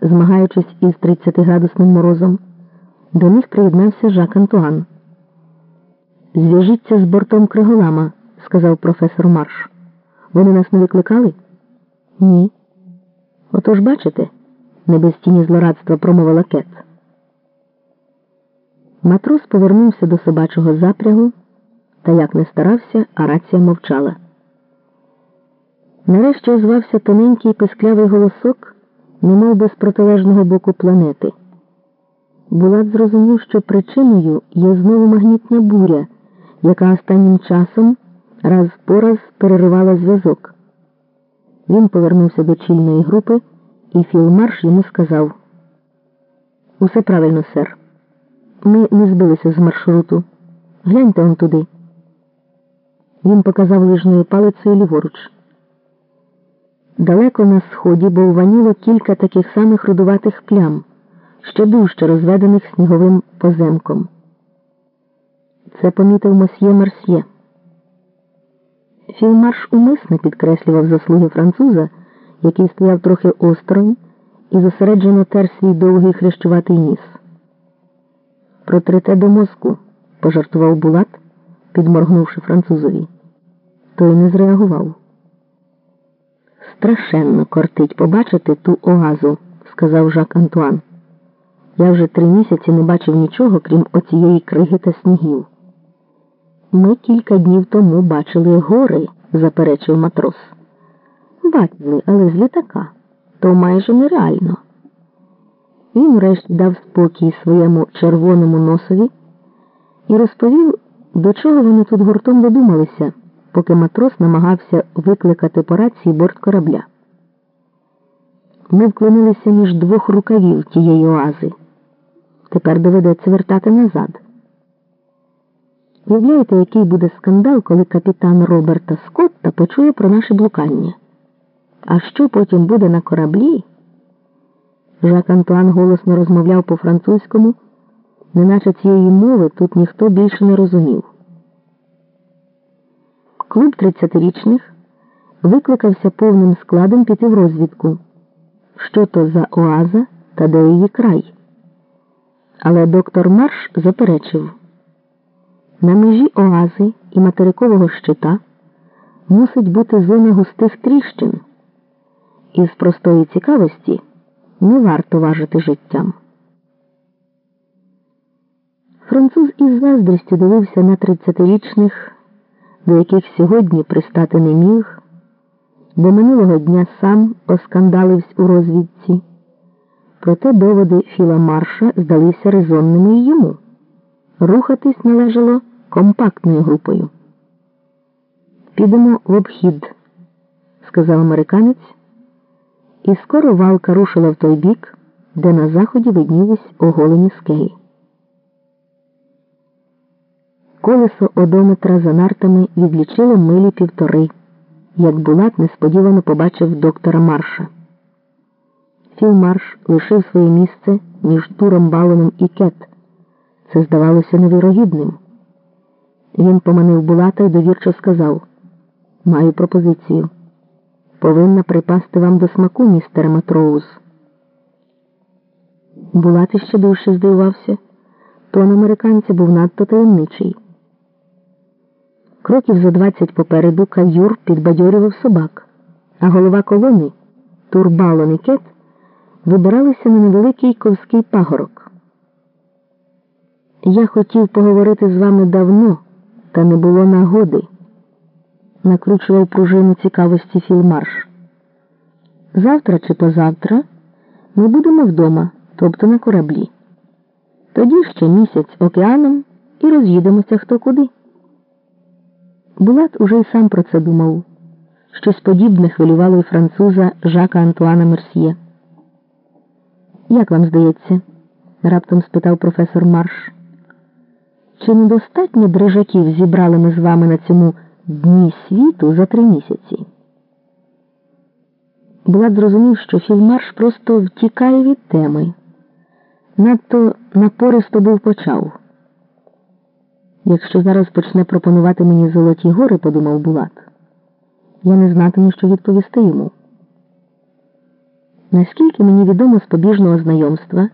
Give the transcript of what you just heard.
змагаючись із 30-градусним морозом, до них приєднався Жак Антуан. Зв'яжіться з бортом Криголама, сказав професор Марш. Вони нас не викликали? Ні. Отож, бачите, не без тіні злорадства промовила Кет. Матрос повернувся до собачого запрягу, та як не старався, а рація мовчала. Нарешті озвався тоненький писклявий голосок, немов би з протилежного боку планети. Булат зрозумів, що причиною є знову магнітна буря, яка останнім часом раз по раз переривала зв'язок. Він повернувся до чільної групи, і Філмарш йому сказав: Усе правильно, сер. Ми не збилися з маршруту. Гляньте он туди. Він показав лижною палицею ліворуч. Далеко на сході бовваніло кілька таких самих рудуватих плям, ще дужче розведених сніговим поземком. Це помітив мосьє Марсьє. Філмарш умисно підкреслював заслуги француза, який стояв трохи осторонь і зосереджено тер свій довгий хрещуватий ніс. Протрите до мозку, пожартував Булат, підморгнувши французові. Той не зреагував. Страшенно кортить побачити ту оазу, сказав Жак Антуан. Я вже три місяці не бачив нічого, крім оцієї криги та снігів. Ми кілька днів тому бачили гори, заперечив матрос. Бачили, але з літака. То майже нереально. Він врешті дав спокій своєму червоному носові і розповів, до чого вони тут гуртом додумалися, поки матрос намагався викликати по рації борт корабля. Ми вклонилися між двох рукавів тієї оази. Тепер доведеться вертати назад. Уявляєте, який буде скандал, коли капітан Роберта Скотта почує про наше блукання? А що потім буде на кораблі? Жак Антуан голосно розмовляв по-французькому, неначе цієї мови тут ніхто більше не розумів. Клуб тридцятирічних викликався повним складом піти в розвідку, що то за оаза та де її край. Але доктор Марш заперечив. На межі оази і материкового щита мусить бути зона густих тріщин, і з простої цікавості не варто важити життям. Француз із заздрістю дивився на тридцятирічних, до яких сьогодні пристати не міг, бо минулого дня сам оскандалився у розвідці. Проте доводи Філа Марша здалися резонними й йому. Рухатись належало компактною групою. Підемо в обхід, сказав американець, і скоро валка рушила в той бік, де на заході виднілись оголені скелі. Колесо одометра за нартами відлічило милі півтори, як Булат несподівано побачив доктора Марша. Філ Марш лишив своє місце між туром балоном і кет. Це здавалося невірогідним. Він поманив Булата і довірчо сказав Маю пропозицію. Повинна припасти вам до смаку, містер Матроуз. Булат іще дужче здивувався. Тон американця був надто таємничий. Кроків за двадцять попереду каюр підбадьорював собак, а голова колони Турбалон і Кет вибиралися на невеликий ковський пагорок. Я хотів поговорити з вами давно, та не було нагоди, накручував пружину цікавості Філмарш. Завтра чи позавтра ми будемо вдома, тобто на кораблі. Тоді ще місяць океаном і роз'їдемося хто куди. Булат уже й сам про це думав. Щось подібне хвилювало і француза Жака Антуана Мерсьє. Як вам здається? раптом спитав професор Марш. Чи недостатньо дрижаків зібрали ми з вами на цьому дні світу за три місяці? Булат зрозумів, що фільмарш просто втікає від теми. Надто напористо був почав. Якщо зараз почне пропонувати мені золоті гори, подумав Булат, я не знатиму, що відповісти йому. Наскільки мені відомо з побіжного знайомства.